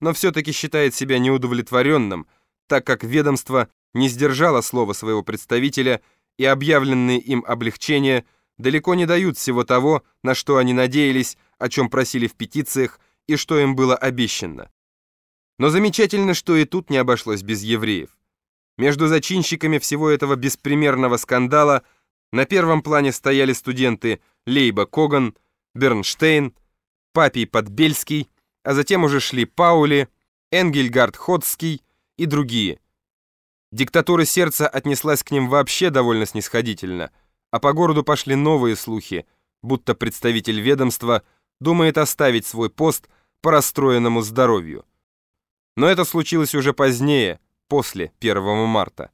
но все-таки считает себя неудовлетворенным, так как ведомство не сдержало слова своего представителя и объявленные им облегчения далеко не дают всего того, на что они надеялись, о чем просили в петициях и что им было обещано. Но замечательно, что и тут не обошлось без евреев. Между зачинщиками всего этого беспримерного скандала на первом плане стояли студенты Лейба Коган, Бернштейн, Папий Подбельский, а затем уже шли Паули, Энгельгард Ходский и другие. Диктатура сердца отнеслась к ним вообще довольно снисходительно, а по городу пошли новые слухи, будто представитель ведомства думает оставить свой пост по расстроенному здоровью. Но это случилось уже позднее, после 1 марта.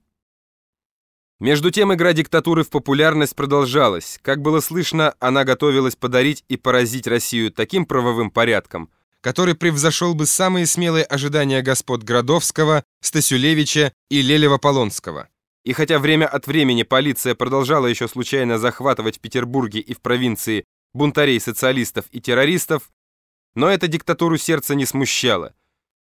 Между тем игра диктатуры в популярность продолжалась. Как было слышно, она готовилась подарить и поразить Россию таким правовым порядком, который превзошел бы самые смелые ожидания господ Градовского, Стасюлевича и Лелева-Полонского. И хотя время от времени полиция продолжала еще случайно захватывать в Петербурге и в провинции бунтарей, социалистов и террористов, но эта диктатуру сердца не смущала.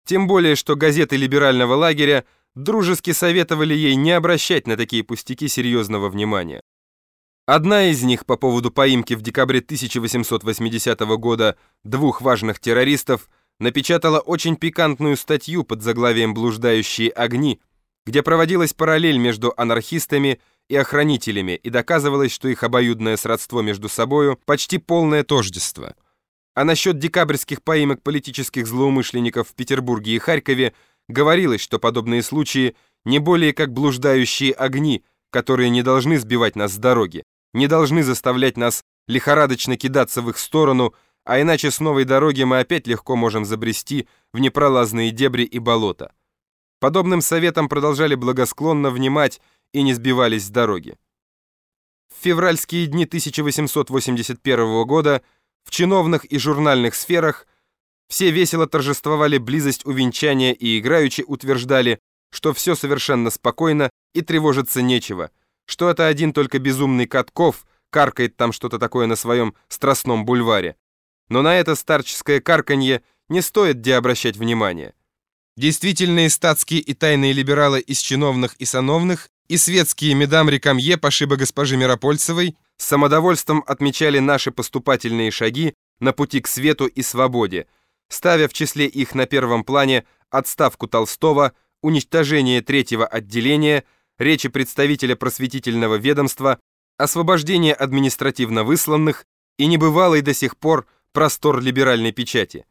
Тем более, что газеты либерального лагеря дружески советовали ей не обращать на такие пустяки серьезного внимания. Одна из них по поводу поимки в декабре 1880 года двух важных террористов напечатала очень пикантную статью под заглавием «Блуждающие огни», где проводилась параллель между анархистами и охранителями и доказывалось, что их обоюдное сродство между собою почти полное тождество. А насчет декабрьских поимок политических злоумышленников в Петербурге и Харькове говорилось, что подобные случаи не более как блуждающие огни, которые не должны сбивать нас с дороги, не должны заставлять нас лихорадочно кидаться в их сторону, а иначе с новой дороги мы опять легко можем забрести в непролазные дебри и болота. Подобным советам продолжали благосклонно внимать и не сбивались с дороги. В февральские дни 1881 года в чиновных и журнальных сферах все весело торжествовали близость увенчания и играючи утверждали, что все совершенно спокойно и тревожиться нечего, что это один только безумный Катков каркает там что-то такое на своем страстном бульваре. Но на это старческое карканье не стоит где обращать внимания. Действительные статские и тайные либералы из чиновных и сановных и светские медам Рекамье пошиба госпожи Миропольцевой с самодовольством отмечали наши поступательные шаги на пути к свету и свободе, ставя в числе их на первом плане отставку Толстого, уничтожение третьего отделения, речи представителя просветительного ведомства, освобождение административно высланных и небывалый до сих пор простор либеральной печати.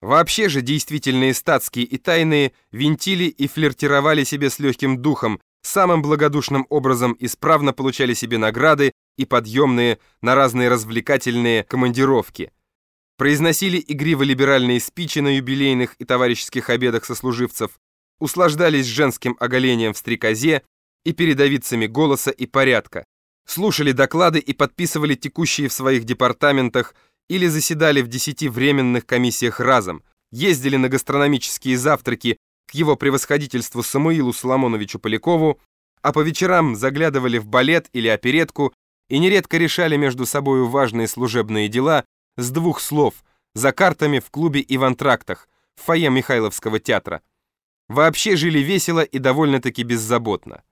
Вообще же действительные статские и тайные винтили и флиртировали себе с легким духом, самым благодушным образом исправно получали себе награды и подъемные на разные развлекательные командировки. Произносили игриво-либеральные спичи на юбилейных и товарищеских обедах сослуживцев, услаждались женским оголением в стрекозе и передовицами голоса и порядка, слушали доклады и подписывали текущие в своих департаментах или заседали в десяти временных комиссиях разом, ездили на гастрономические завтраки к его превосходительству Самуилу Соломоновичу Полякову, а по вечерам заглядывали в балет или оперетку и нередко решали между собою важные служебные дела с двух слов за картами в клубе и в антрактах в фойе Михайловского театра. Вообще жили весело и довольно-таки беззаботно.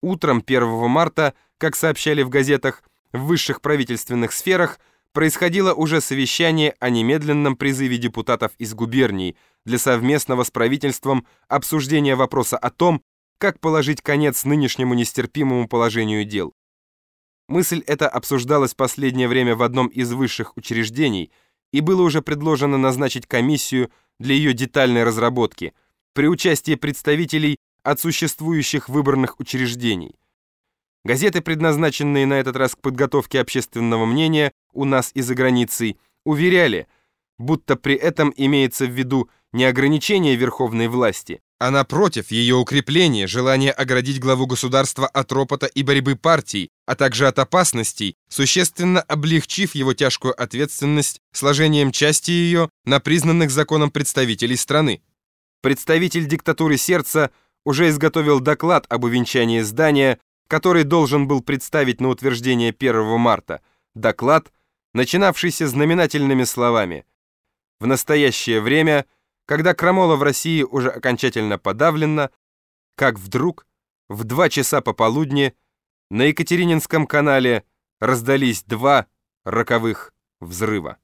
Утром 1 марта, как сообщали в газетах, в высших правительственных сферах происходило уже совещание о немедленном призыве депутатов из губерний для совместного с правительством обсуждения вопроса о том, как положить конец нынешнему нестерпимому положению дел. Мысль эта обсуждалась последнее время в одном из высших учреждений, и было уже предложено назначить комиссию для ее детальной разработки при участии представителей от существующих выборных учреждений. Газеты, предназначенные на этот раз к подготовке общественного мнения у нас и за границей, уверяли, будто при этом имеется в виду не ограничение верховной власти, а напротив, ее укрепление, желание оградить главу государства от ропота и борьбы партий, а также от опасностей, существенно облегчив его тяжкую ответственность сложением части ее на признанных законом представителей страны. Представитель диктатуры сердца уже изготовил доклад об увенчании здания, который должен был представить на утверждение 1 марта. Доклад, начинавшийся знаменательными словами «В настоящее время когда крамола в России уже окончательно подавлена, как вдруг в два часа пополудни на Екатерининском канале раздались два роковых взрыва.